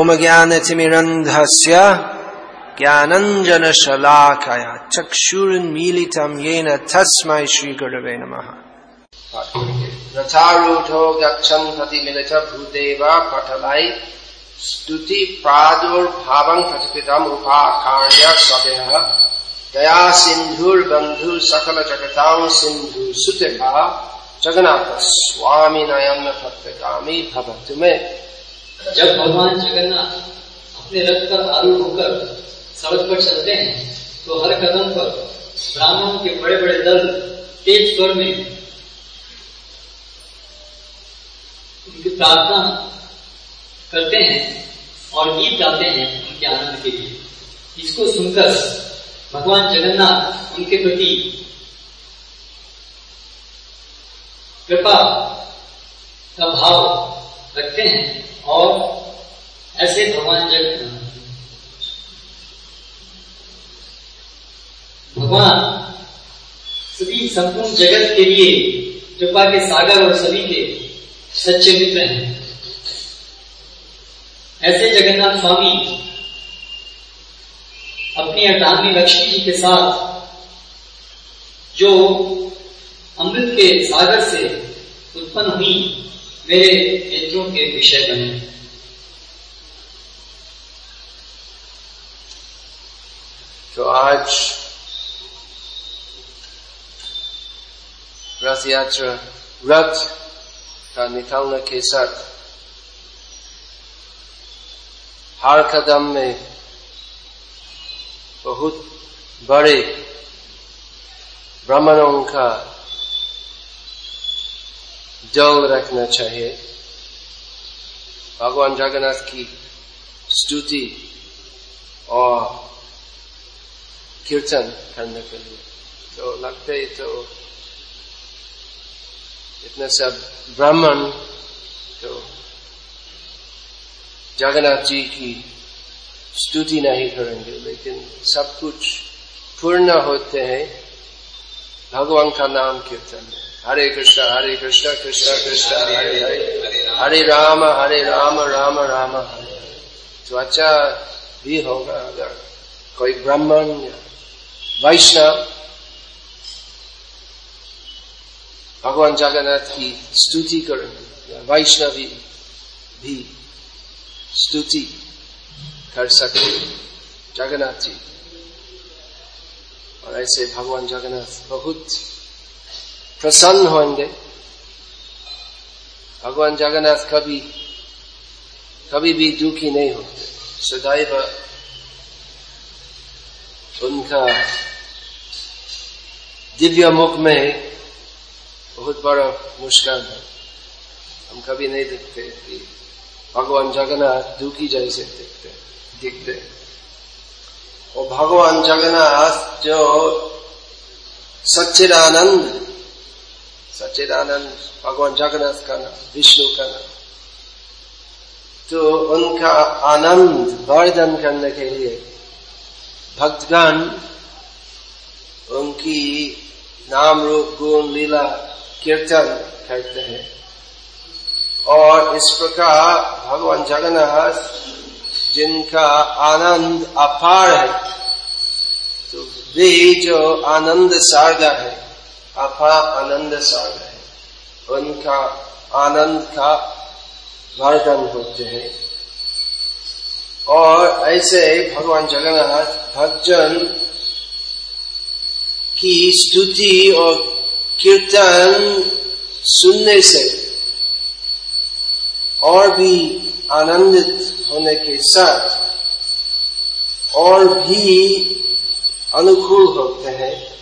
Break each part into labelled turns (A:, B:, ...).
A: ओम ज्ञान तिमिरंधस्य ज्ञानंजन शलाकया चक्षुरुन्मीलितं येन तस्मै श्रीगुरवे नमः। रथारूढ़ो गच्छन् प्रतिमिलित भूदेवा पटलै स्तुति प्रादुर्भावं प्रतिपितम् उपाकार्य सदयः दया सिंधुर बंधु सकल जगतां सिंधु सुतका जगन्नाथ स्वामी नयन भक्तगामी भवतु में।
B: जब भगवान जगन्नाथ अपने रथ पर आरूढ़ होकर सड़क पर चलते हैं तो हर कदम पर ब्राह्मणों के बड़े बड़े दल तेज स्वर में उनकी प्रार्थना करते हैं और गीत गाते हैं उनके आनंद के लिए। इसको सुनकर भगवान जगन्नाथ उनके प्रति कृपा का भाव रखते हैं। और ऐसे भगवान जग भगवान सभी संपूर्ण जगत के लिए कृपा के सागर और सभी के सच्चे मित्र हैं। ऐसे जगन्नाथ स्वामी अपनी अर्धांगी लक्ष्मी जी के साथ जो अमृत के सागर से उत्पन्न हुई मेरे नेत्रों के विषय बने।
A: तो आज रथ यात्रा रथ का निकालने के साथ हर कदम में बहुत बड़े ब्राह्मणों का जल रखना चाहिए। भगवान जगन्नाथ की स्तुति और कीर्तन करने के लिए। तो लगते तो इतने सब ब्राह्मण तो जगन्नाथ जी की स्तुति नहीं करेंगे, लेकिन सब कुछ पूर्ण होते हैं। भगवान का नाम कीर्तन में हरे कृष्णा हरे कृष्णा कृष्णा कृष्णा, हरे हरे। हरे राम हरे राम राम राम। हरे तो अच्छा भी होगा अगर कोई ब्राह्मण वैष्णव, भगवान जगन्नाथ की स्तुति करेंगे वैष्णवी भी स्तुति कर सके, जगन्नाथ जी। और ऐसे भगवान जगन्नाथ बहुत प्रसन्न होंगे। भगवान जगन्नाथ कभी कभी भी दुखी नहीं होते सदैव उनका दिव्य मुख में बहुत बड़ा मुस्कान है। हम कभी नहीं देखते कि भगवान जगन्नाथ दुखी जैसे दिखते दिखते और भगवान जगन्नाथ जो सच्चिदानंद सच्चिदानंद, भगवान जगन्नाथ का नाम, विष्णु का नाम। तो उनका आनंद वर्धन करने के लिए भक्तगण उनकी नाम रूप, गुण, लीला, कीर्तन करते हैं। और इस प्रकार भगवान जगन्नाथ जिनका आनंद अपार है तो वे जो आनंद सागर है। अपा आनंद सागर है। उनका आनंद का वर्धन होते हैं। और ऐसे भगवान जगन्नाथ, भक्तजन की स्तुति और कीर्तन सुनने से और भी आनंदित होने के साथ और भी अनुकूल होते हैं।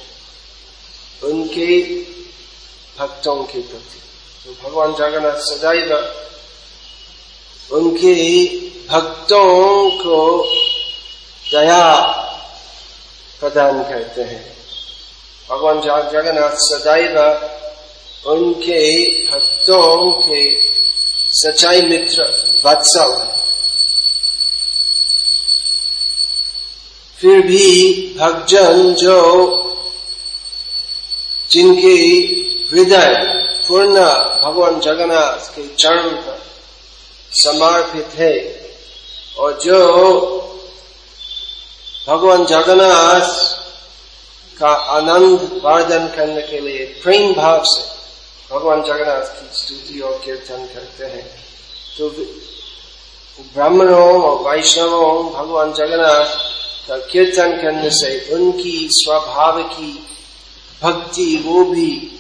A: उनके भक्तों के प्रति तो भगवान जगन्नाथ सदैव उनके भक्तों को दया प्रदान करते हैं भगवान जगन्नाथ सदैव उनके भक्तों के सच्चाई मित्र वत्सल फिर भी भक्तजन जो जिनके हृदय पूर्ण भगवान जगन्नाथ के चरण पर समर्पित है और जो भगवान जगन्नाथ का आनंद वर्धन करने के लिए प्रेम भाव से भगवान जगन्नाथ की स्तुति और कीर्तन करते हैं तो ब्राह्मणों और वैष्णवों, भगवान जगन्नाथ का कीर्तन करने से उनकी स्वभाव की भक्ति, वो भी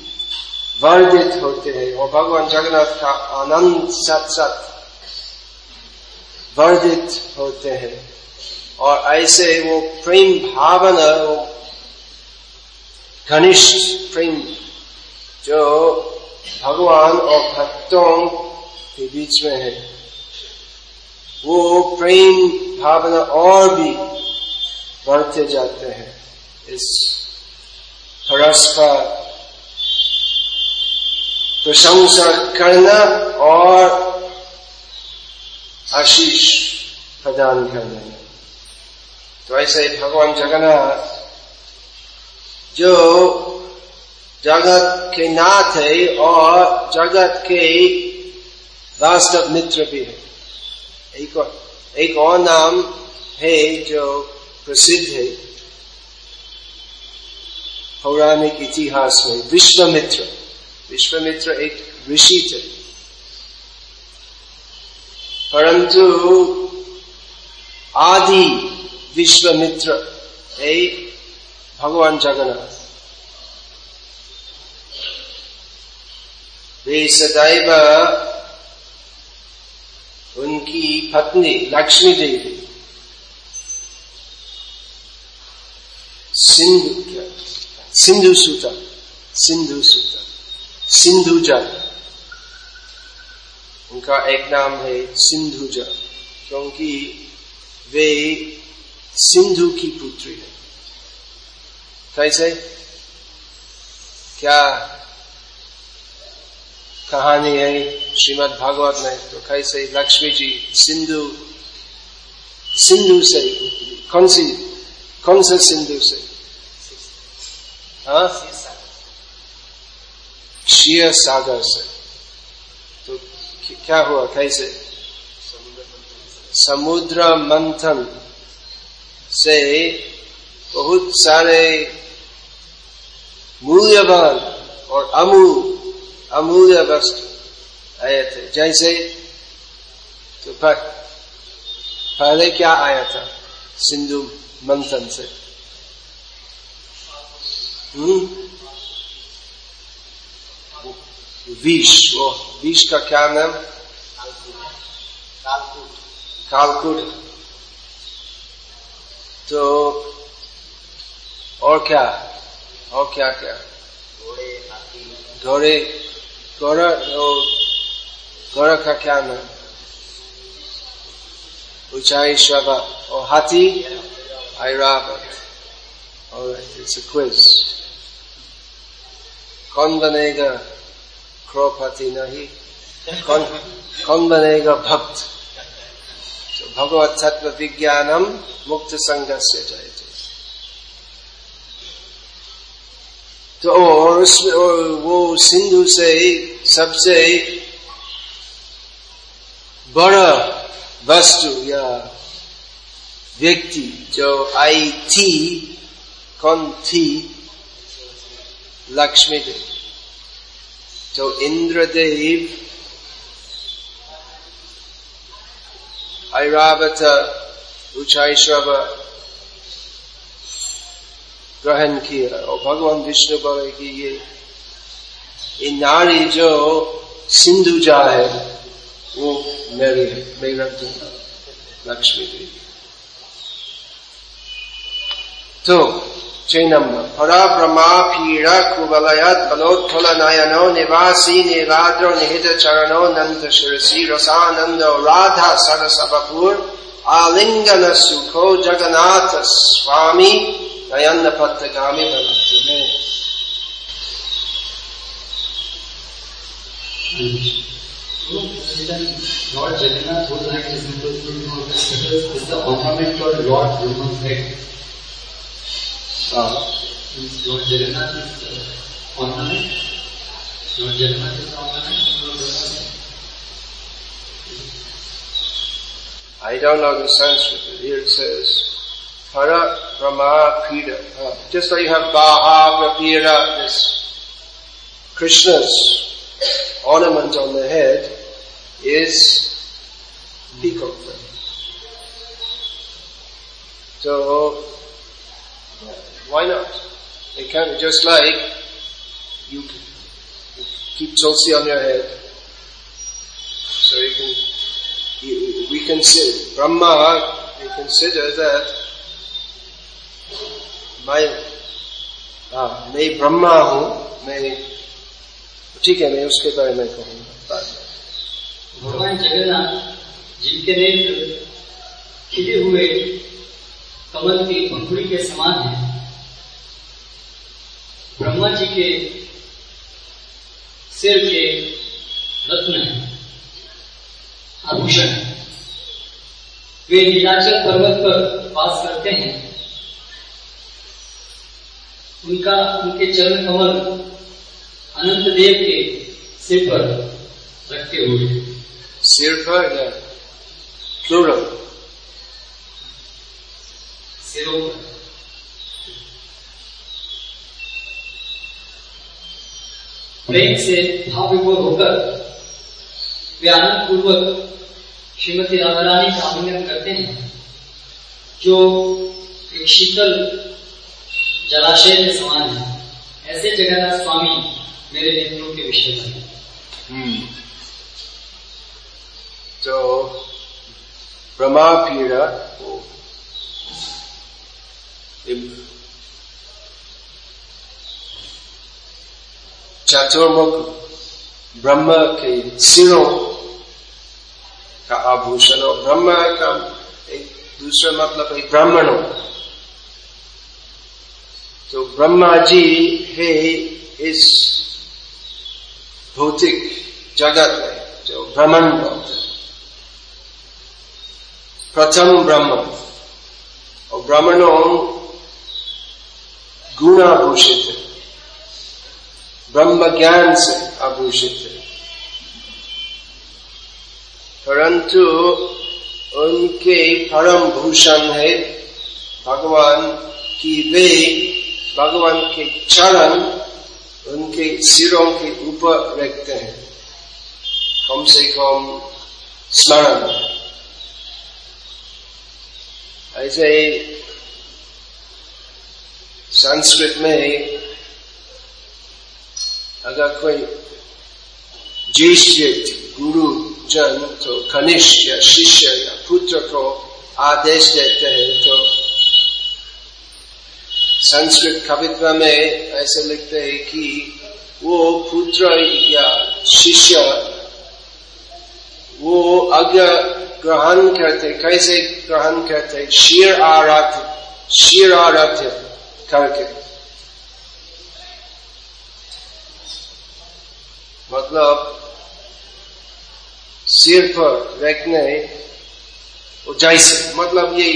A: वर्धित होते हैं। और भगवान जगन्नाथ का आनंद सत सत वर्धित होते हैं। और ऐसे वो प्रेम भावना, वो घनिष्ठ प्रेम, जो भगवान और भक्तों के बीच में है, वो प्रेम भावना और भी बढ़ते जाते हैं। इस परस्पर प्रशंसा करना और आशीष प्रदान करना। तो ऐसे भगवान जगन्नाथ जो जगत के नाथ है और जगत के वास्तव मित्र भी है। एक और एक और नाम है जो प्रसिद्ध है। पौराणिक इतिहास में विश्वमित्र विश्वमित्र एक ऋषि थे परंतु आदि विश्वमित्र है भगवान जगन्नाथ वे सदैव उनकी पत्नी लक्ष्मी देवी सिंधु क्या सिंधु सूता सिंधु सूता सिंधुजा उनका एक नाम है सिंधुजा क्योंकि वे सिंधु की पुत्री है। कैसे? क्या कहानी है श्रीमद् भागवत में? तो कैसे लक्ष्मी जी सिंधु सिंधु से कौन सी, कौन से सिंधु से? क्षीर सागर से। तो क्या हुआ? कैसे? समुद्र मंथन से बहुत सारे मूल्यवान और अमूल, अमूल्य वस्तु आए थे। जैसे तो पहले क्या आया था? सिंधु मंथन से? विष वो विष का क्या नाम कालकुट तो और क्या और क्या क्या घोड़े घोड़ा घोड़ा का क्या नाम ऊंचाई शवा और हाथी Airavat Alright, it's a quiz. कौन बनेगा क्रोपति नहीं कौन कौन बनेगा भक्त तो भगवत तत्व विज्ञानम मुक्त संघ से जाए तो और उसमें वो सिंधु से सबसे बड़ा वस्तु या व्यक्ति जो आई थी कौन थी? लक्ष्मी देव। तो इंद्रदेव, ऐरावत ऊंचाई ग्रहण किया और भगवान विष्णु बोले कि ये ये नारी जो सिंधु जा है, वो मेरी है मेरा तो लक्ष्मी देवी। तो नंबर परा ब्रह्मा पीड़ा कुबलयत बलोत्फल नयनो निवासी निराद्र निहित चरणो नंद शिरसी रसानंद राधा सरस बपुर आलिंगन सुखो जगन्नाथ स्वामी नयन पत्रगामी बनते हैं
B: Lord Jagannath was like a simple is the ornament or Lord human head. Uh, Jagannath is. Lord Jagannath is.
A: I don't know the Sanskrit. Here it says, Para Brahma Pira. Uh, just like you have Baha Prapira, this Krishna's ornament on the head is peacock So, why not? It can just like you keep tulsi on your head, so you can, you, we consider, Brahma, we consider that मैं हाँ मैं ब्रह्मा हूँ मैं ठीक है मैं उसके बारे में कहूँगा
B: भगवान जगन्नाथ जिनके नेत्र खिले हुए कमल की पंखुड़ी के समान है ब्रह्मा जी के सिर के रत्न है आभूषण। वे नीलाचल पर्वत पर वास करते हैं। उनका उनके चरण कमल अनंत देव के सिर पर रखते हुए।
A: सिर पर या
B: सिरों पर। प्रेम से भाव विभोर होकर वे आनंद पूर्वक श्रीमती राधा रानी का आलिंगन करते हैं, जो एक शीतल जलाशय के समान है ऐसे जगन्नाथ स्वामी मेरे नेत्रों के विषय में
A: हम्म। तो ब्रह्मा पीड़ा चतुर्मुख ब्रह्म के सिरों का आभूषण और ब्रह्म का एक दूसरा मतलब है ब्राह्मणों तो ब्रह्मा जी है इस भौतिक जगत में जो भ्रमण बोलते प्रथम ब्रह्म और ब्राह्मणों गुणाभूषित है ब्रह्म ज्ञान से आभूषित है। परंतु उनके परम भूषण है भगवान की वे, भगवान के चरण उनके सिरों के ऊपर रखते हैं। कम से कम स्मरण ऐसे संस्कृत में अगर कोई ज्येष्ठ गुरु, जन तो कनिष्ठ या शिष्य या पुत्र को आदेश देते हैं तो संस्कृत कवित्व में ऐसे लिखते हैं कि वो पुत्र या शिष्य वो अज्ञ ग्रहण करते, कैसे ग्रहण करते, शीर आराध्य शीर आराध्य करके। मतलब सिर पर रखने जैसे मतलब ये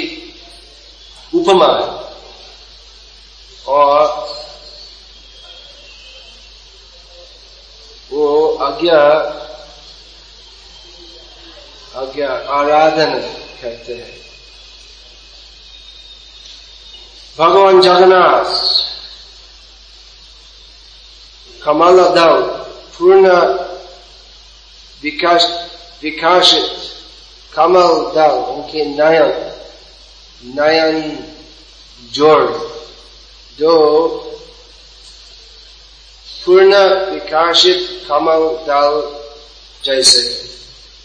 A: उपमा है। और वो आज्ञा आज्ञा आराधना कहते हैं। भगवान जगन्नाथ, कमल दल पूर्ण विकास विकासित कमल दल उनके नयन नयन जोड़ जो पूर्ण विकासित कमल दल जैसे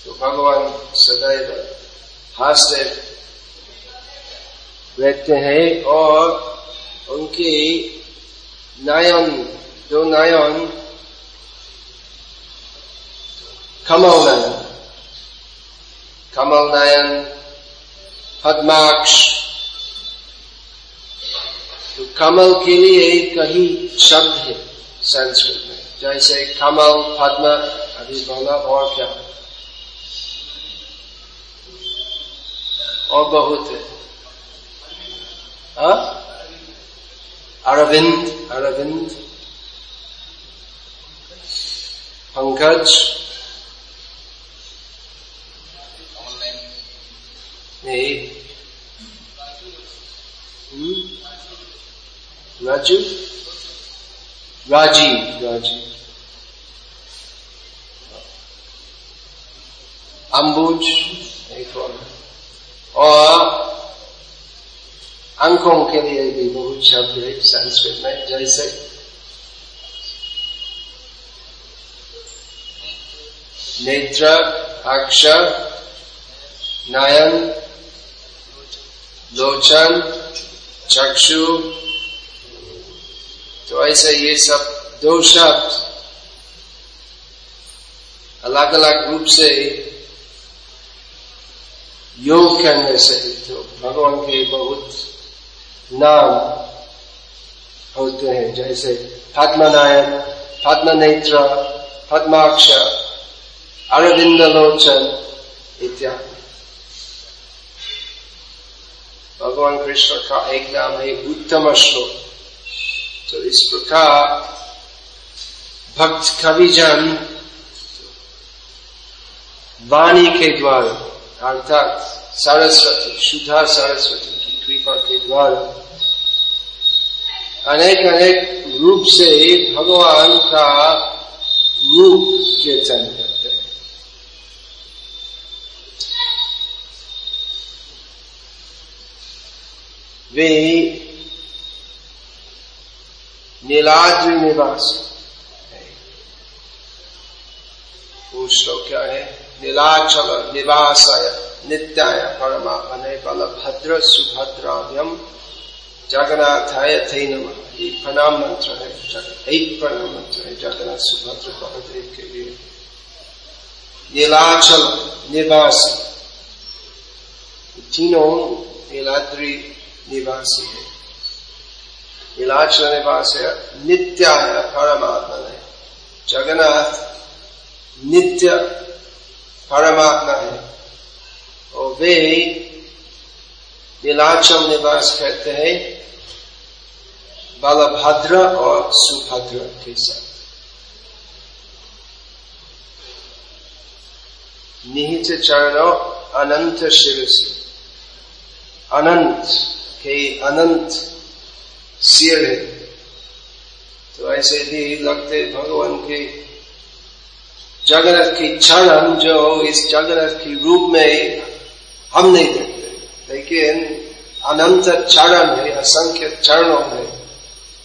A: तो भगवान सदैव हास्य रहते हैं और उनकी नयन जो नयन कमल कमल नयन पद्माक्ष तो कमल के लिए कही शब्द है संस्कृत में। जैसे कमल पद्म अभी बोला और क्या? और बहुत है। अरविंद अरविंद पंकज राजू राजीव राजीव अम्बुज एक और अंकों के लिए भी बहुत शब्द है संस्कृत में जैसे नेत्र अक्षर नयन लोचन, चक्षु तो ऐसे ये सब दो शब्द अलग अलग रूप से योग करने से तो भगवान के बहुत नाम होते हैं, जैसे पद्मनायन पद्म नेत्र पद्माक्ष अरविंद लोचन इत्यादि। भगवान कृष्ण का एक नाम है उत्तम श्लोक तो इस प्रकार भक्त कविजन वाणी के द्वारा अर्थात सरस्वती शुद्धा सरस्वती की कृपा के द्वारा अनेक अनेक रूप से भगवान का रूप कीर्तन करते हैं वे नीलाद्रि निवास। वो श्लोक क्या है? नीलाचल निवासाय नित्याय परमात्मने बलभद्र सुभद्राभ्यम जगन्नाथाय थे नम। ये प्रणाम मंत्र है एक प्रणाम मंत्र है, जगन्नाथ सुभद्र बलदेव के लिए। नीलाचल निवास। तीनों नीलाद्री निवासी है। नीलाचल निवास है नित्याय परमात्मा है। जगन्नाथ नित्य परमात्मा है। और वे नीलाचल निवास कहते हैं, बलभद्र और सुभद्र के साथ। निहित चरणों अनंत शिव से। अनंत के अनंत सिर है। तो ऐसे भी लगते भगवान के जगन्नाथ की चरण जो इस जगन्नाथ की रूप में हम नहीं देखते। लेकिन अनंत चरण है, असंख्य चरणों में।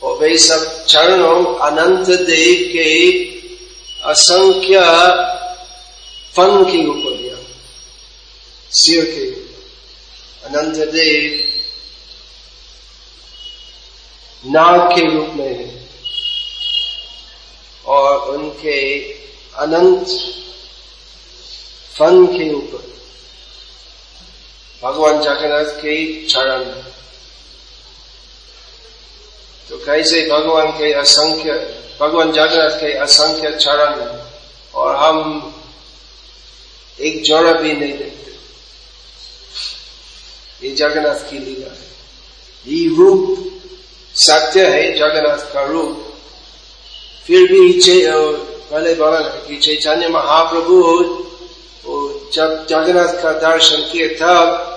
A: और वे सब चरणों अनंत देव के असंख्य फन के ऊपर दिया सिर के। अनंत देव नाग के रूप में है। और उनके अनंत फन के ऊपर। भगवान जगन्नाथ के चरण तो कैसे भगवान के असंख्य, भगवान जगन्नाथ के असंख्य चरण और हम एक जोड़ा भी नहीं देखते। ये जगन्नाथ की लीला है। ये रूप सत्य है, जगन्नाथ का रूप। फिर भी पहले बोला कि चैतन्य महाप्रभु जब जगन्नाथ का दर्शन किए तब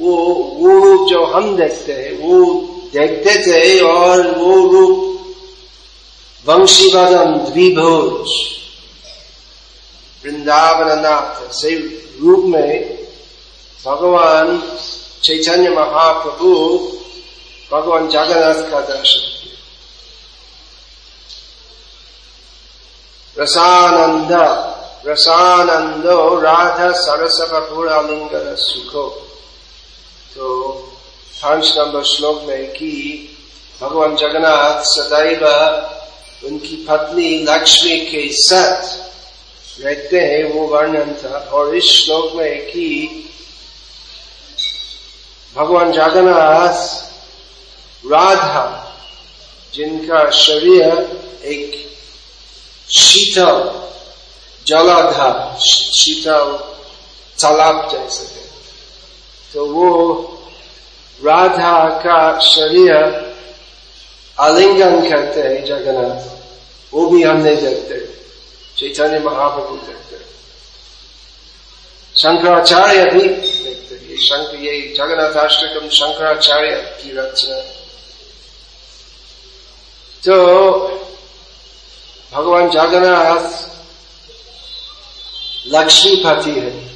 A: वो वो रूप जो हम देखते हैं, वो देखते थे और वो रूप वंशीवादन द्विभोज। वृंदावन नाथ से रूप में भगवान चैतन्य महाप्रभु भगवान जगन्नाथ का दर्शन रसानंद, रसानंदो राधा सरस बपुरालिंगन सुखो तो पाँच नंबर श्लोक में कि भगवान जगन्नाथ सदैव उनकी पत्नी लक्ष्मी के साथ रहते हैं, वो वर्णन था। और इस श्लोक में कि भगवान जगन्नाथ राधा, जिनका शरीर एक शीतल जलाधार, शीतल तालाब जैसे है। तो वो राधा का शरीर आलिंगन करते हैं जगन्नाथ। वो भी हम नहीं देखते, चैतन्य महाप्रभु देखते। शंकराचार्य भी देखते ये शंकर ये जगन्नाथाष्टकम शंकराचार्य की रचना। तो भगवान जगन्नाथ लक्ष्मीपति है।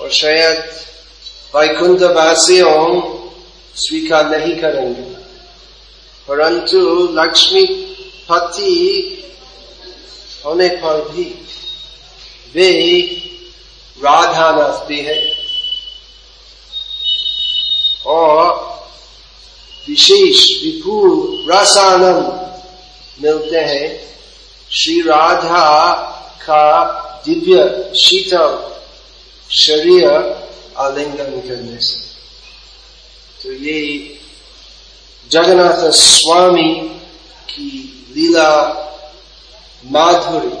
A: और शायद वैकुंठ वासियों स्वीकार नहीं करेंगे। परंतु लक्ष्मी पति होने पर भी वे राधा नस्ती है। और विशेष विपुल रसानंद मिलते हैं। श्री राधा का दिव्य शीतल शरीर आलिंगन करने से। तो ये जगन्नाथ स्वामी की लीला माधुरी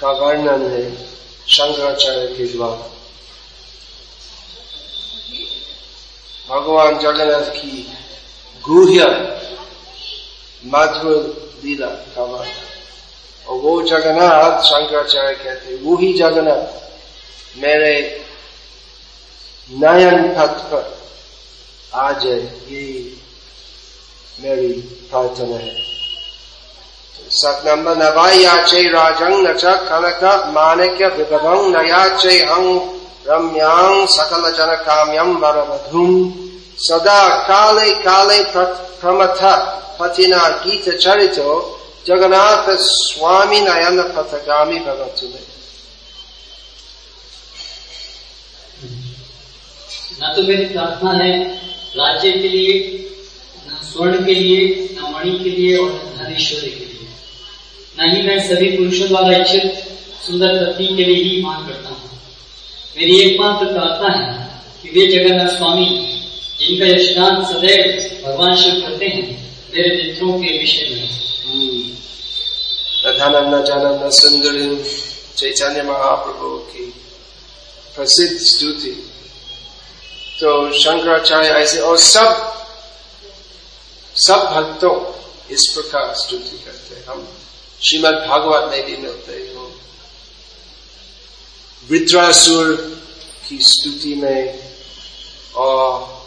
A: का वर्णन है शंकराचार्य के द्वारा। भगवान जगन्नाथ की गुह्य मधुर लीला का वर्णन और वो जगन्नाथ शंकराचार्य कहते वो ही जगन्नाथ मेरे नयन पथ पर आ जाए, ये मेरी प्रार्थना है। सतनम्ब नवायाचे राजंग न च कनक माणिक्य विभवं नयाचे हं रम्यां सकल जन काम्यं वरवधूम सदा काले काले प्रमथ पतिना गीत चरितो जगन्नाथ स्वामी नयन पथगामी भवतु में
C: न तो मेरी प्रार्थना है राज्य के लिए, न स्वर्ण के लिए, न मणि के लिए और न धनेश्वरी के लिए। न ही मैं सभी पुरुषों द्वारा इच्छित सुंदर पत्नी के लिए ही मान करता हूँ। मेरी एकमात्र प्रार्थना है कि वे जगन्नाथ स्वामी, जिनका यशगान सदैव भगवान शिव करते हैं, मेरे मित्रों के विषय में।
A: प्रधानंद जानंद सुंदर चैतन्य महाप्रभु की प्रसिद्ध स्तुति। तो शंकराचार्य ऐसे और सब सब भक्तों इस प्रकार स्तुति करते हम श्रीमद भागवत में भी मिलते हो। वृत्रासुर की स्तुति में, और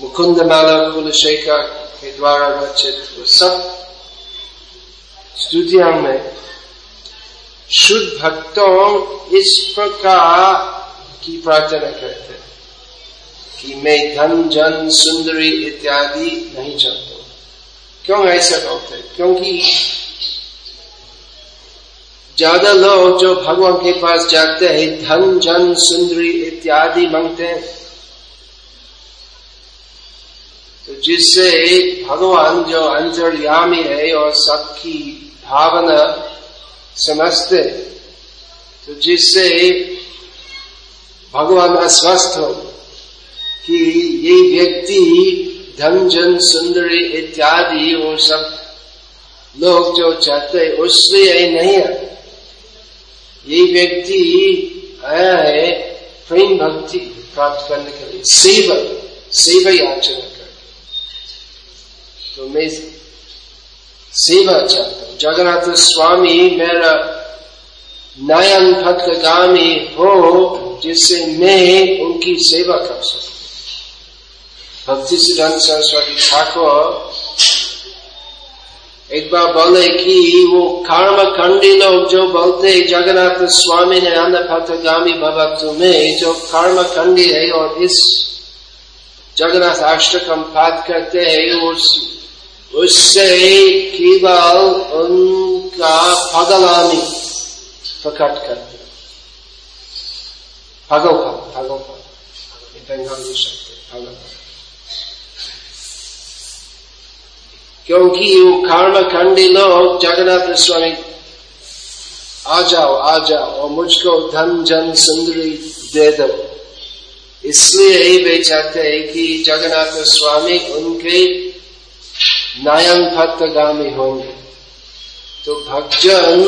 A: मुकुंद माला कुलशेखर के द्वारा रचित वो सब स्तुतियों में शुद्ध भक्तों इस प्रकार की प्रार्थना करते हैं कि मैं धन, जन, सुंदरी इत्यादि नहीं चाहता क्यों ऐसा बोलते क्योंकि ज़्यादा लोग जो भगवान के पास जाते हैं, धन, जन, सुंदरी इत्यादि मांगते हैं। तो जिससे भगवान जो अंतर्यामी है और सबकी भावना समझते तो जिससे भगवान अस्वस्थ हो कि ये व्यक्ति, धन, जन, सुंदरी इत्यादि वो सब लोग जो चाहते उसलिए नहीं है। ये व्यक्ति आया है प्रेम भक्ति प्राप्त करने के लिए। सेवा सेवा याचना कर तो मैं सेवा चाहता हूँ। जगन्नाथ स्वामी मेरा नयन भक्तगामी हो, जिससे मैं उनकी सेवा कर सकूँ। भक्ति सिद्धांत सरस्वती ठाकुर एक बार बोले कि वो कर्म खंडी लोग जो बोलते जगन्नाथ स्वामी ने अन्य पथगामी भक्त में, जो कर्म खंडी है और इस जगन्नाथ अष्टकम पाठ करते हैं, उस, उससे केवल उनका पगलामी प्रकट करते पगल पगल बंगाली क्योंकि वो कर्म खंडी लोग जगन्नाथ स्वामी आ जाओ आ जाओ, और मुझको धन, जन, सुंदरी दे दो। इसलिए वे चाहते हैं कि जगन्नाथ स्वामी उनके नयन भक्तगामी होंगे। तो भक्जन,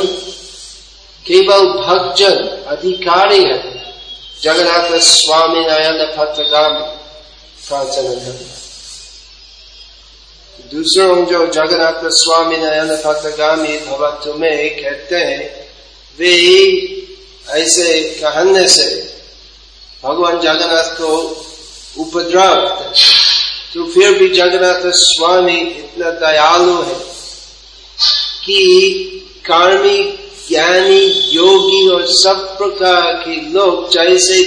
A: केवल भक्जन अधिकारी है। जगन्नाथ स्वामी नयन भक्तगामी। प्रार्थना करना दूसरों जो जगन्नाथ स्वामी नयन भक्तगामी भवत्व में कहते हैं, वे ऐसे कहने से भगवान जगन्नाथ को उपद्रव तो फिर भी जगन्नाथ स्वामी इतना दयालु है कि कर्मी, ज्ञानी, योगी और सब प्रकार के लोग जैसे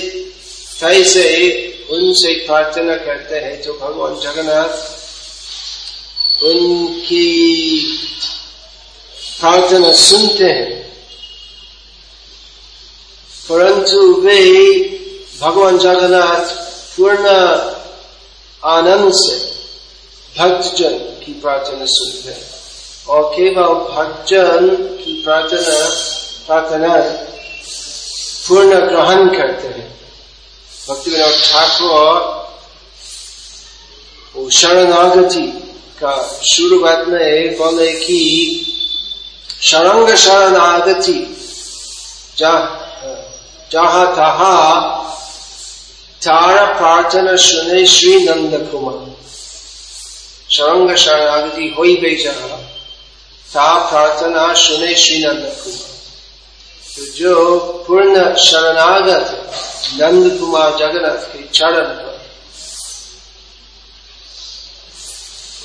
A: तैसे उनसे प्रार्थना करते हैं तो भगवान जगन्नाथ उनकी प्रार्थना सुनते हैं। परंतु वे भगवान जगन्नाथ पूर्ण आनंद से भक्तजन की प्रार्थना सुनते हैं और केवल भक्तजन की प्रार्थना प्रार्थना पूर्ण ग्रहण करते हैं। भक्ति विनोद ठाकुर शरणागति का शुरुआत में बोले कि शरंग शरणागति जहा तहा तारा प्रार्थना सुने श्री नंद कुमार। शरंग शरणागति हो गई जहा ता प्रार्थना सुने श्री नंद कुमार। तो जो पूर्ण शरणागत नंद कुमार जगन्नाथ के चरण पर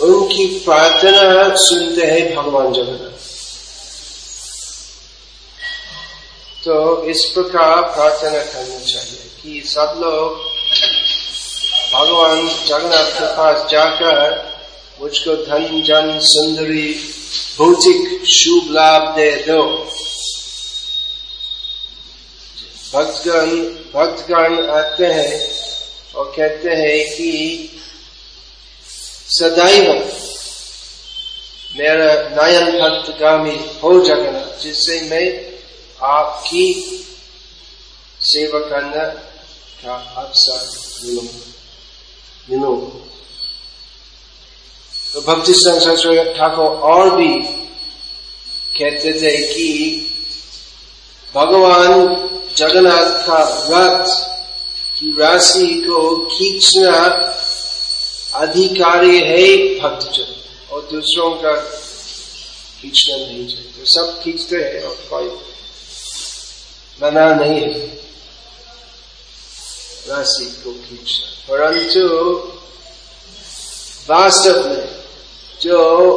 A: उनकी प्रार्थना सुनते हैं भगवान जगन्नाथ। तो इस प्रकार प्रार्थना करनी चाहिए कि सब लोग भगवान जगन्नाथ के पास जाकर मुझको धन, जन, सुंदरी, भौतिक शुभ लाभ दे दो। भक्तगण भक्तगण आते हैं और कहते हैं कि सदैव मेरा नयन भक्तगामी हो जगन्नाथ, जिससे मैं आपकी सेवा करना का अवसर तो भक्ति संसार ठाकुर और भी कहते थे कि भगवान जगन्नाथ का रथ की राशि को खींचना अधिकारी है भक्तजन और दूसरों का खींचना नहीं चाहिए सब खींचते हैं और कोई मना नहीं है। राशि को खींचना। परंतु वास्तव में जो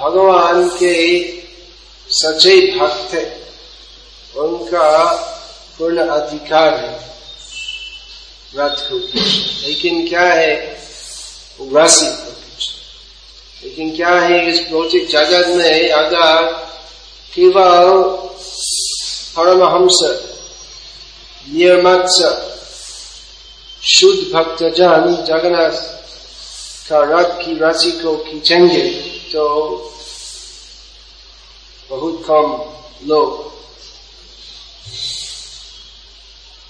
A: भगवान के सच्चे भक्त है, उनका पूर्ण अधिकार है। रथ को लेकिन क्या है? को लेकिन क्या है इस भौतिक जगत में अगर केवल परमहंस निर्मत्स शुद्ध भक्त जन जगन्नाथ का रथ की राशि को खींचेंगे तो बहुत कम लोग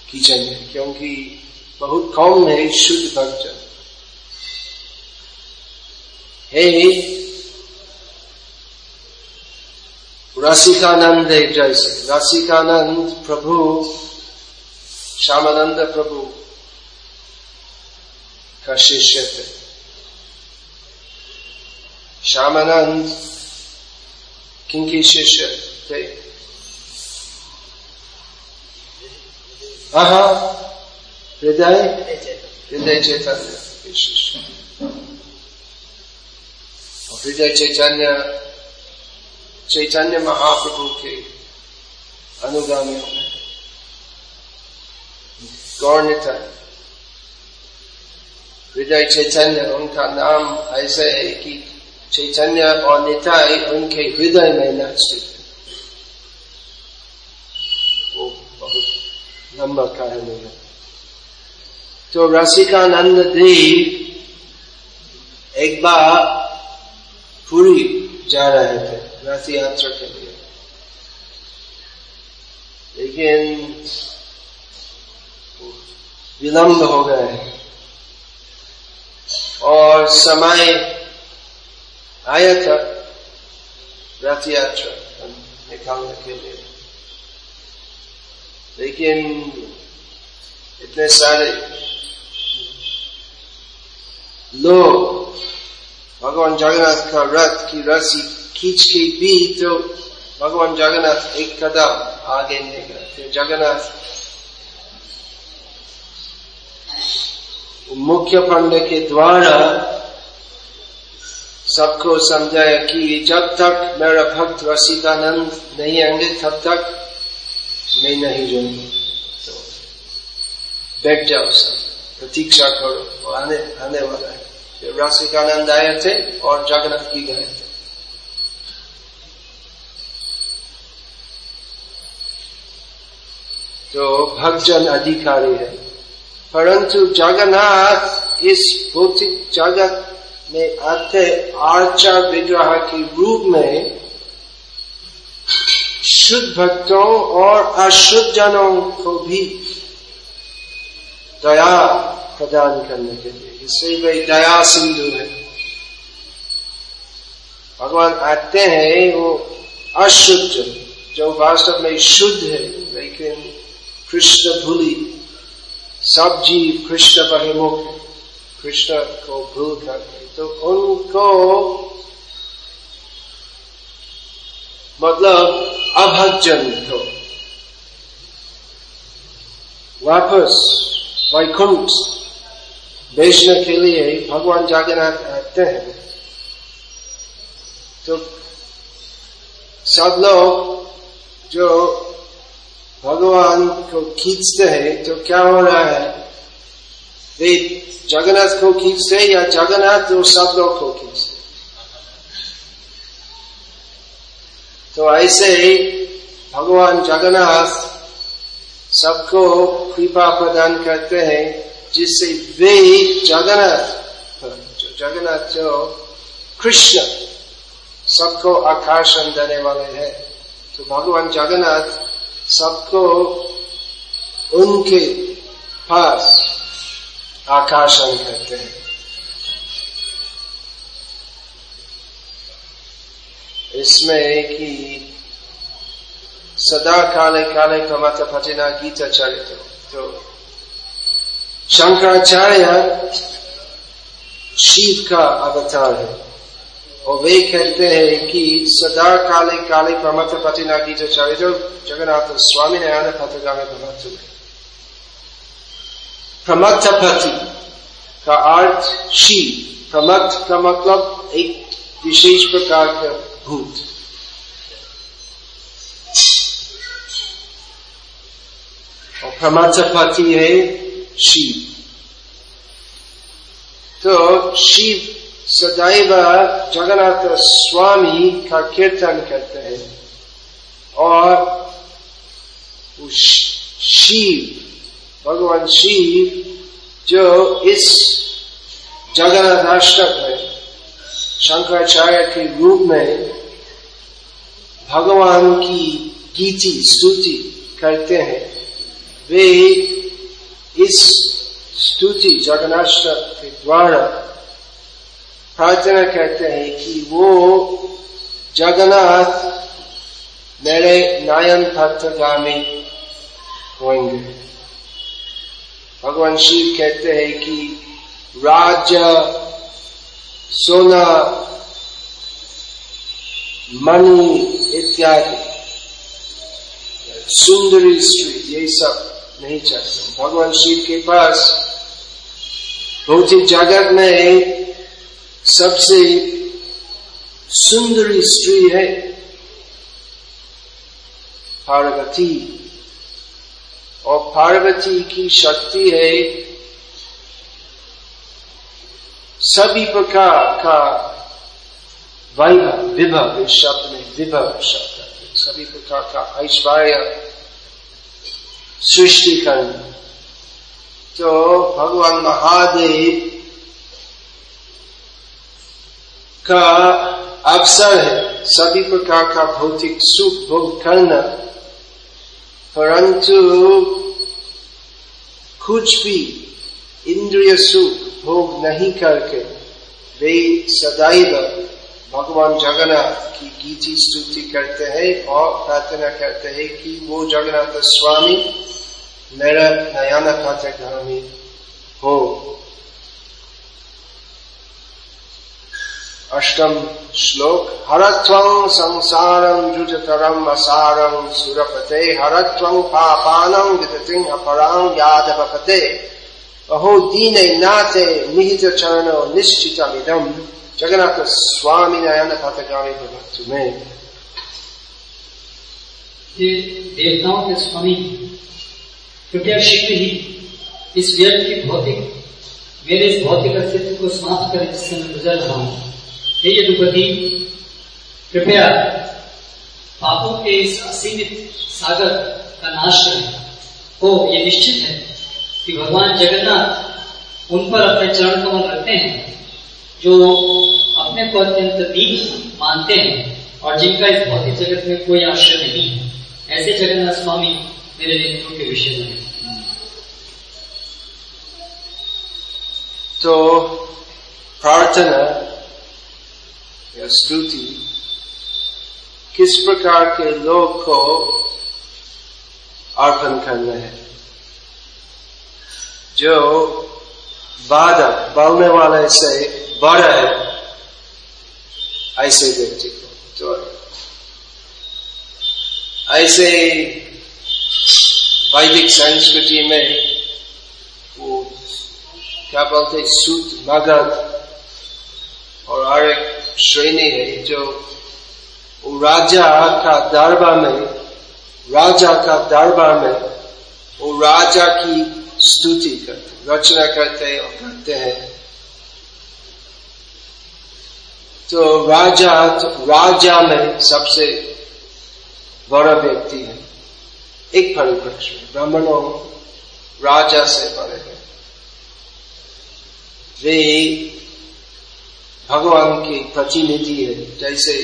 A: खींचेंगे, क्योंकि बहुत कम है शुद्ध भक्त हे रसिकानंद जैसे रसिकानंद प्रभु श्यामानंद प्रभु का शिष्य थे श्यामानंद किनकी शिष्य थे हाँ हृदय हृदय चैतन्य शिष्य हृदय चैतन्य चैतन्य महाप्रभु के अनुगामियों में गौर निताय हृदय चैतन्य उनका नाम ऐसे है कि चैतन्य और निताय उनके हृदय में नाचते वो बहुत लंबा कहानी है तो रसिकानंद देव एक बार पूरी जा रहे थे। रथ यात्रा के लिए लेकिन विलंब हो गए और समय आया था। रथ यात्रा निकालने के लिए लेकिन इतने सारे लोग भगवान जगन्नाथ का रथ की रस्सी खींच के भी तो भगवान जगन्नाथ एक कदम आगे गए फिर जगन्नाथ मुख्य पंडे के द्वारा सबको समझाया कि जब तक मेरा भक्त रसिकानंद नहीं आएँगे, तब तक मैं नहीं जाऊँगा। तो बैठ जाओ सब, प्रतीक्षा करो वो आने आने वाला है। रसिकानंद आए थे और जगन्नाथ की गए थे तो भक्तजन अधिकारी है। परंतु जगन्नाथ इस भौतिक जगत में आते आचार विग्रह के रूप में शुद्ध भक्तों और अशुद्ध जनों को भी दया प्रदान करने के लिए। इससे वे दया सिंधु है। भगवान आते हैं, वो अशुद्ध, जो वास्तव में शुद्ध है, लेकिन कृष्ण भूली, सब जीव कृष्ण बहिमुख कृष्ण को भूल करके तो उनको मतलब अभजन तो वापस वैकुंठ बेचने के लिए ही भगवान जगन्नाथ आते हैं। तो सब लोग जो भगवान को खींचते हैं तो क्या हो रहा है? वे जगन्नाथ को खींचते या जगन्नाथ तो सब लोग को खींचते तो ऐसे ही भगवान जगन्नाथ सबको कृपा प्रदान करते हैं। जिससे वे जगन्नाथ जगन्नाथ जो कृष्ण, सबको आकर्षण देने वाले हैं। तो भगवान जगन्नाथ सबको उनके पास आकर्षण करते हैं। इसमें कि सदा काले काले प्रमथ पटिना गीता चरित तो शंकराचार्य शिव का अवतार है। और वे कहते हैं कि सदा काले काले प्रमथ पटिना गीता चरित जगन्नाथ स्वामी नयन पथगामी भगवत प्रमथ प्रमथ पति का अर्थ शिव। प्रमथ का मतलब एक विशेष प्रकार का भूत। और प्रमाचपति है शिव। तो शिव सदैव जगन्नाथ स्वामी का कीर्तन करते हैं। और शिव, भगवान शिव जो इस जगन्नाथ अष्टक में, शंकराचार्य के रूप में भगवान की गीति, स्तुति करते हैं। वे इस स्तुति जगन्नाथ के द्वारा प्रार्थना करते हैं कि वो जगन्नाथ मेरे नयन पथगामी होंगे। भगवान शिव कहते हैं कि राज्य सोना मणि इत्यादि। सुंदरी स्त्री ये सब। नहीं चाहते भगवान शिव के पास भौतिक जगत में सबसे सुंदरी स्त्री है। पार्वती। और पार्वती की शक्ति है सभी प्रकार का वैभव, विभव इस शब्द में विभव शब्द। सभी प्रकार का ऐश्वर्य। सृष्टि करना तो भगवान महादेव का अवसर है। सभी प्रकार का भौतिक सुख भोग करना। परंतु कुछ भी इंद्रिय सुख भोग नहीं करके वे सदैव भगवान जगन्नाथ की गीति स्तुति करते हैं और प्रार्थना करते हैं कि वो जगन्नाथ स्वामी मेरा नयन पथगामी हो। अष्टम श्लोक। हरत्वं संसारं जुजतरम असारं सुरपते, हरत्वं पापानं विदतिं अपरां यादवपते। अहो दीने नाते निहित स्वामी नयन पथगामी भगवत में
C: ये देवताओं के स्वामी कृपया शीघ्र ही इस व्यर्थ की भौतिक, मेरे इस भौतिक अस्तित्व को समाप्त करें, जिससे मैं गुजर रहा हूँ। हे यदुपति, कृपया पापों के इस असीमित सागर का नाश करें। हो ये निश्चित है कि भगवान जगन्नाथ उन पर अपने चरण कमल रखते हैं। जो अपने को अत्यंत दीप मानते हैं और जिनका इस भौतिक जगत में कोई आश्रय नहीं है, ऐसे जगन्नाथ स्वामी मेरे नेत्रों के विषय में।
A: तो प्रार्थना या स्तुति किस प्रकार के लोग को अर्पण करना है? जो बाधा बोलने वाले से बड़ा है, ऐसे व्यक्ति को तो ऐसे वैदिक संस्कृति में वो क्या बोलते सूत, मगध और हर एक श्रेणी है जो राजा का दरबार में, राजा का दरबार में वो राजा की स्तुति करते रचना करते और करते हैं। तो राजा तो राजा में सबसे बड़ा व्यक्ति है, एक परिप्रेक्ष्य में, ब्राह्मणों, राजा से बड़े हैं। वे भगवान की प्रतिनिधि है, जैसे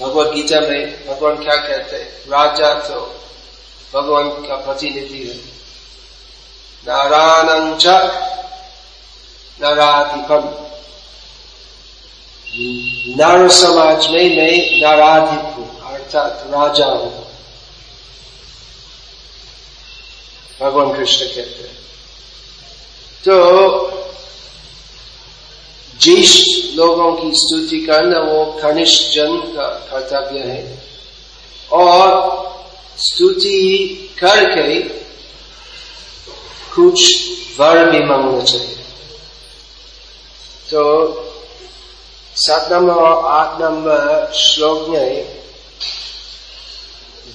A: भगवत गीता में भगवान क्या कहते हैं, राजा तो भगवान का प्रतिनिधि है। नारायण नाराधिपम नर समाज में मैं नाराधिप हूँ, अर्थात राजा हूँ। भगवान कृष्ण कहते हैं। तो जिस लोगों की स्तुति करना, वो कनिष्ठ जन का कर्तव्य है। और स्तुति करके कुछ वर भी मांगना चाहिए। तो सात नंबर और आठ नंबर श्लोक में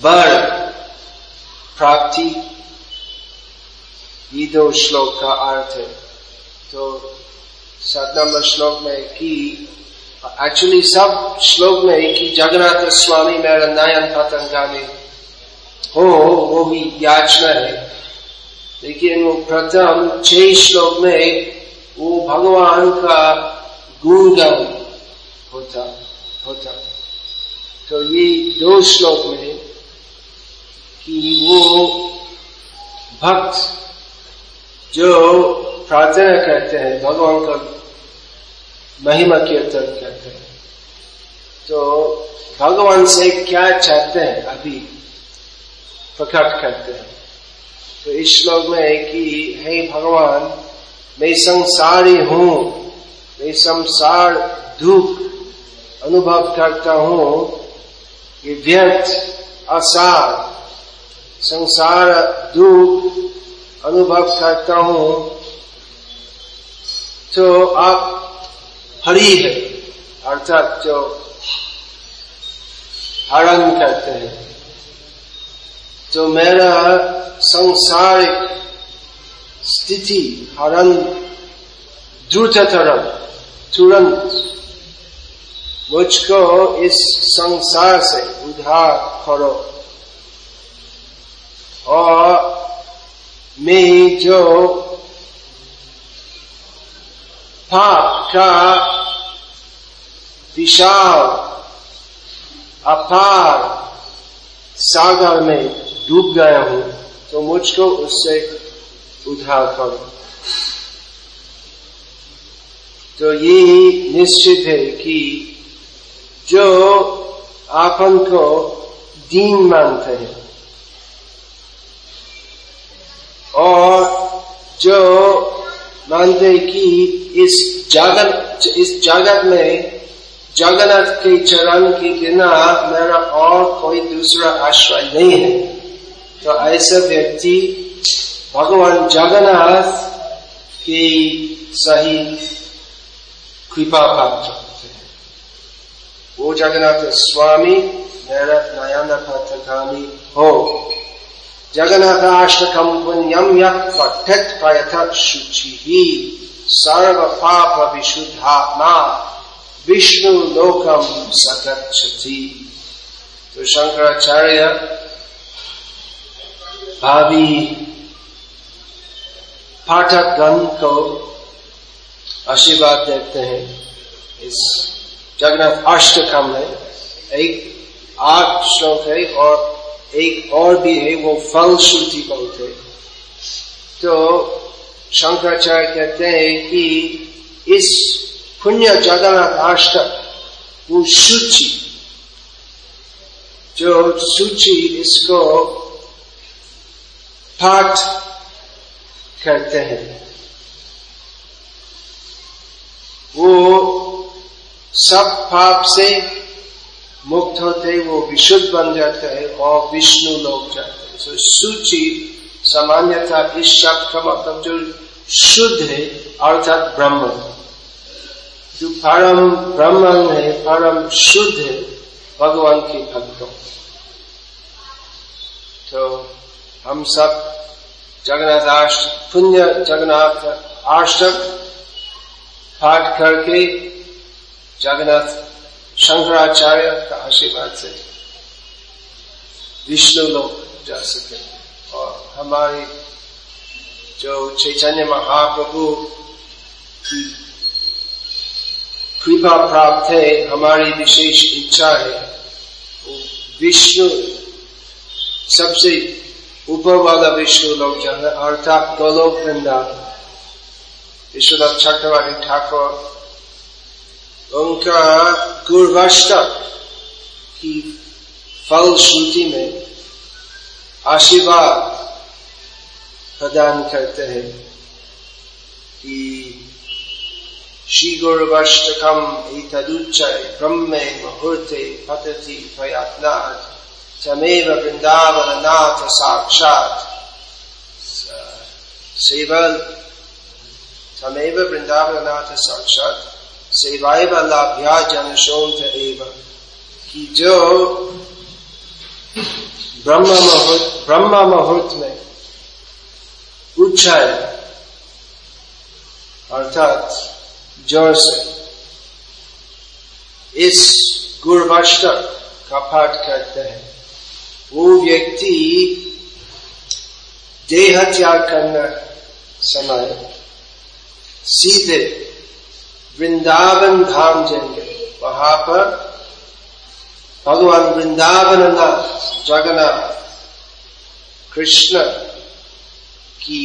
A: वर प्राप्ति, ये दो श्लोक का अर्थ है। तो सात नंबर श्लोक में कि एक्चुअली सब श्लोक में कि जगन्नाथ स्वामी मेरा नयन पतंगामी हो, वो भी याचना है। लेकिन वो प्रथम छह श्लोक में वो भगवान का गुणगान होता होता। तो ये दो श्लोक में कि वो भक्त जो प्रार्थना करते हैं, भगवान का महिमा कीर्तन करते हैं। तो भगवान से क्या चाहते हैं अभी प्रकट करते हैं? तो इस श्लोक में है कि, हे भगवान, मैं संसारी हूँ, मैं संसार दुख अनुभव करता हूँ ये व्यर्थ, असार, संसार दुख अनुभव करता हूँ। तो आप हरी है, अर्थात जो हरण करते हैं। तो मेरा संसारिक स्थिति हरण द्रुततरम, तुरंत। मुझको इस संसार से उद्धार करो। और मैं जो पाप का विशाल, अपार सागर में डूब गया हूँ तो मुझको उससे उधार करो। तो ये निश्चित है कि जो आपन को दीन मानते हैं और जो मानते हैं कि इस जागत, इस जगत में, जगन्नाथ के चरण के बिना मेरा और कोई दूसरा आश्रय नहीं है। तो ऐसा व्यक्ति भगवान जगन्नाथ कि सही कृपा पात्र होते हैं। वो जगन्नाथ स्वामी मेरा पथगामी हो। पुण्यम यठत प्रयथ शुचि ही सर्व पाप विशुद्धात्मा विष्णु लोकम सकच्छति तो शंकराचार्य भावी पाठक गण को आशीर्वाद देते हैं। इस जगन्नाथ अष्टकम में एक आठ श्लोक है और एक और भी है, वो फल श्रुति बोलते तो शंकराचार्य कहते हैं कि इस पुण्य जगन्नाथ अष्टक वो सूची, जो सूची इसको पाठ करते हैं। वो सब पाप से मुक्त होते वो विशुद्ध बन जाते हैं और विष्णु लोग जाते हैं। So, सूची सामान्यता इस शब्द का मतलब जो शुद्ध है अर्थात ब्रह्म। जो परम ब्रह्म है परम शुद्ध है भगवान के भक्तों। तो हम सब जगन्नाथ अष्ट पुण्य जगन्नाथ अष्टक पाठ करके जगन्नाथ शंकराचार्य का आशीर्वाद से विष्णु लोग जा सके और हमारी जो चैतन्य महाप्रभु की कृपा प्राप्त है, हमारी विशेष इच्छा है विष्णु सबसे ऊपर वाला विष्णु लोग जाना अर्थात गोलोक वृंदावन विश्वनाथ चक्रवर्ती ठाकुर उनका गुरुवाष्टक की फल श्रुति में आशीर्वाद प्रदान करते हैं कि श्री गुरुवाष्टकम तदुच्चय ब्रह्मे मुहूर्ते पतति प्रयत्नात् तमेव वृंदावननाथ साक्षात। सेवल, तमेव वृंदावननाथ साक्षात। सेवाए लाभ्या जन शोध एवं कि जो ब्रह्म मुहूर्त ब्रह्म मुहूर्त में उच्चाय अर्थात ज़ोर से इस गुरुवाष्टक का पाठ करते हैं। वो व्यक्ति देह त्याग करना समय सीधे वृंदावन धाम जाएँगे। वहाँ पर भगवान वृंदावन नाथ जगन्नाथ, कृष्ण की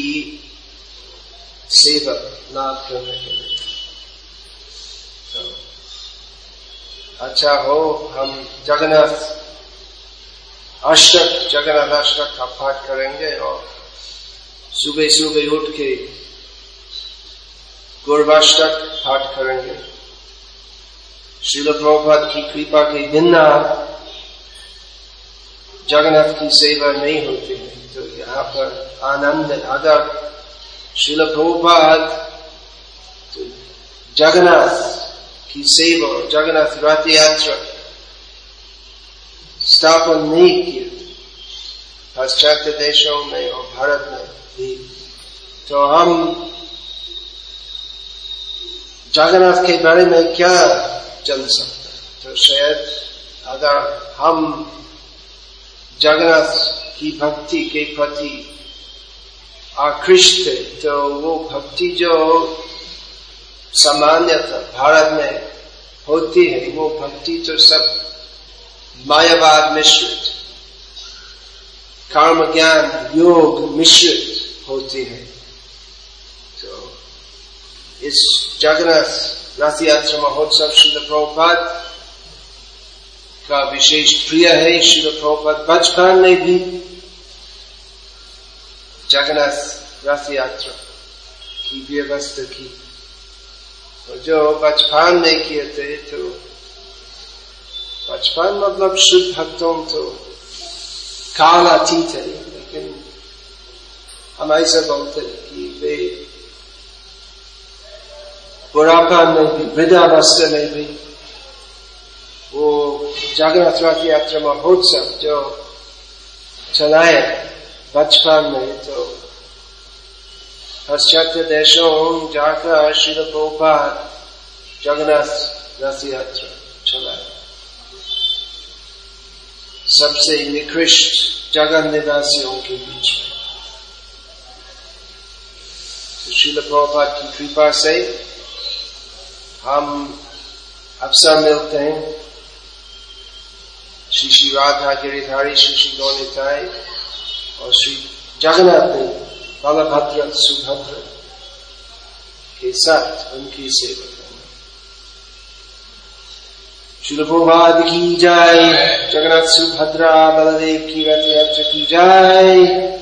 A: सेवा लाभ करने के लिए। तो अच्छा हो, हम जगन्नाथ अष्टक जगन्नाथ अष्टक का पाठ करेंगे और सुबह सुबह उठ के गौरवाष्टक पाठ करेंगे। शिल प्रभुपाद की कृपा के बिना जगन्नाथ की सेवा नहीं होती है। तो यहाँ पर आनंद अगर शिल प्रभुपाद तो जगन्नाथ की सेवा, जगन्नाथ रथ यात्रा स्थापन नहीं किए पाश्चात्य देशों में और भारत में भी तो हम जगन्नाथ के बारे में क्या जान सकते तो शायद अगर हम जगन्नाथ की भक्ति के प्रति आकृष्ट तो वो भक्ति जो सामान्यतः भारत में होती है, वो भक्ति तो सब मायावाद मिश्रित। कर्म ज्ञान योग मिश्रित होती है। तो इस जगन्नाथ रथ यात्रा महोत्सव श्री प्रभुपाद का विशेष प्रिय है। श्री प्रभुपाद बचपन में भी जगन्नाथ रथ यात्रा की व्यवस्था की। और जो बचपन में किए थे तो बचपन मतलब शुद्ध भक्तों तो काल अतीत है लेकिन हम ऐसे बोलते कि वे बुढ़ापा में भी वृद्धावस्था में भी वो जागृत रथ यात्रा महोत्सव जो चलाए, बचपन में तो पाश्चात्य देशों जाकर शिल जगन्नाथ रथ यात्रा चलाए। सबसे निकृष्ट जगन निवासियों के बीच में। तो शिल प्रभुपाद की कृपा से हम अक्सर मिलते हैं। श्री श्री राधा गिरिधारी, श्री श्री गौनिताय और श्री जगन्नाथ ने बलभद्र सुभद्र के साथ उनकी सेवा करना शिलभोवाद की जाय। जगन्नाथ सुभद्रा बलदेव की रथ यात्रा की जाय।